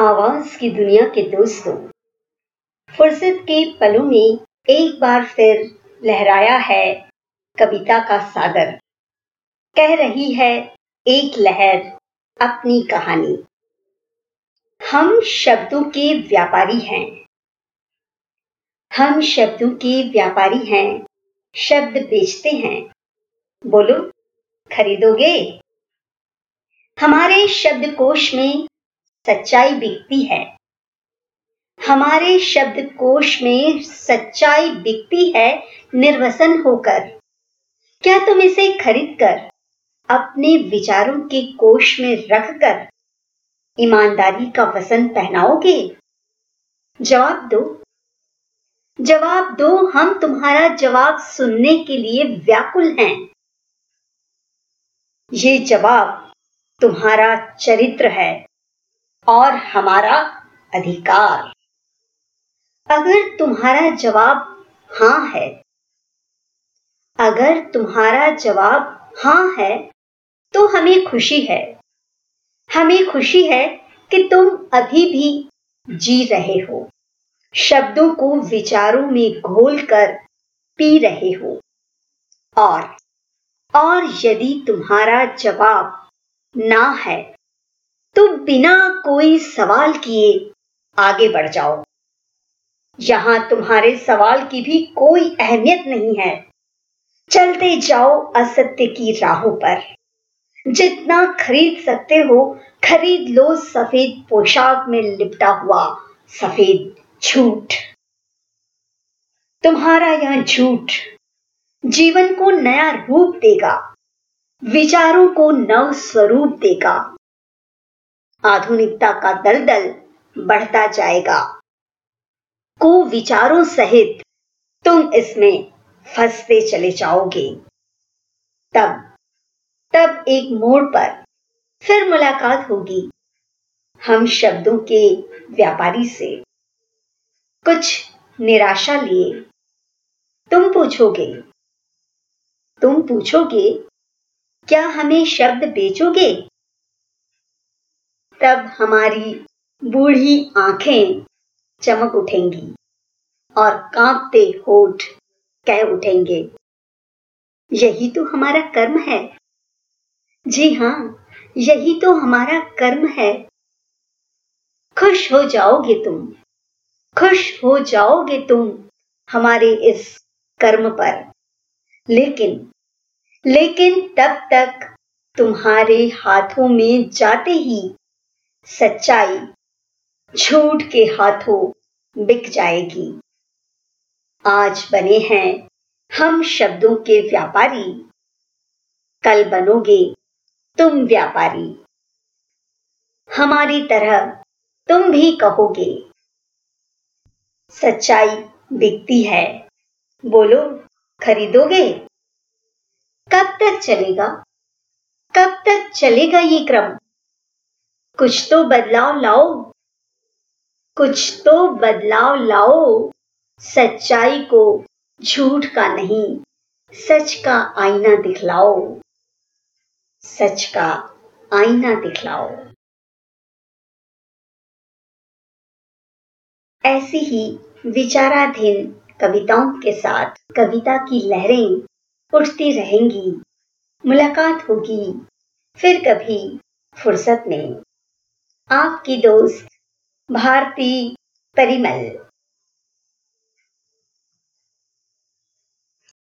आवाज़ की दुनिया के दोस्तों फुर्सत के पलों में एक बार फिर लहराया है कविता का सागर। कह रही है एक लहर अपनी कहानी। हम शब्दों के व्यापारी हैं। हम शब्दों के व्यापारी हैं। शब्द बेचते हैं। बोलो, खरीदोगे? हमारे शब्दकोश में सच्चाई बिकती है। हमारे शब्दकोश में सच्चाई बिकती है, निर्वसन होकर। क्या तुम इसे खरीद कर अपने विचारों के कोश में रखकर ईमानदारी का वसन पहनाओगे? जवाब दो। जवाब दो, हम तुम्हारा जवाब सुनने के लिए व्याकुल हैं। ये जवाब तुम्हारा चरित्र है। और हमारा अधिकार। अगर तुम्हारा जवाब हाँ है, अगर तुम्हारा जवाब हाँ है तो हमें खुशी है। हमें खुशी है कि तुम अभी भी जी रहे हो। शब्दों को विचारों में घोलकर पी रहे हो। और और यदि तुम्हारा जवाब ना है तो बिना कोई सवाल किए आगे बढ़ जाओ। यहाँ तुम्हारे सवाल की भी कोई अहमियत नहीं है। चलते जाओ असत्य की राहों पर। जितना खरीद सकते हो, खरीद लो सफ़ेद पोशाक में लिपटा हुआ सफ़ेद झूठ। तुम्हारा यह झूठ जीवन को नया रूप देगा, विचारों को नव स्वरूप देगा। आधुनिकता का दलदल बढ़ता जाएगा। को विचारों सहित तुम इसमें फंसते चले जाओगे। तब तब एक मोड़ पर फिर मुलाकात होगी हम शब्दों के व्यापारी से। कुछ निराशा लिए तुम पूछोगे। तुम पूछोगे, क्या हमें शब्द बेचोगे? तब हमारी बूढ़ी आँखें चमक उठेंगी और कांपते होठ कह उठेंगे, यही तो हमारा कर्म है। जी हाँ यही तो हमारा कर्म है। खुश हो जाओगे तुम, खुश हो जाओगे तुम हमारे इस कर्म पर। लेकिन लेकिन तब तक तुम्हारे हाथों में जाते ही सच्चाई झूठ के हाथों बिक जाएगी। आज बने हैं हम शब्दों के व्यापारी। कल बनोगे तुम व्यापारी। हमारी तरह तुम भी कहोगे। सच्चाई बिकती है। बोलो, खरीदोगे? कब तक चलेगा? कब तक चलेगा ये क्रम? कुछ तो बदलाव लाओ। कुछ तो बदलाव लाओ। सच्चाई को झूठ का नहीं, सच का आईना दिखलाओ। सच का आईना दिखलाओ। ऐसी ही विचाराधीन कविताओं के साथ कविता की लहरें उठती रहेंगी, मुलाकात होगी, फिर कभी फुर्सत में आपकी दोस्त भारती परिमल।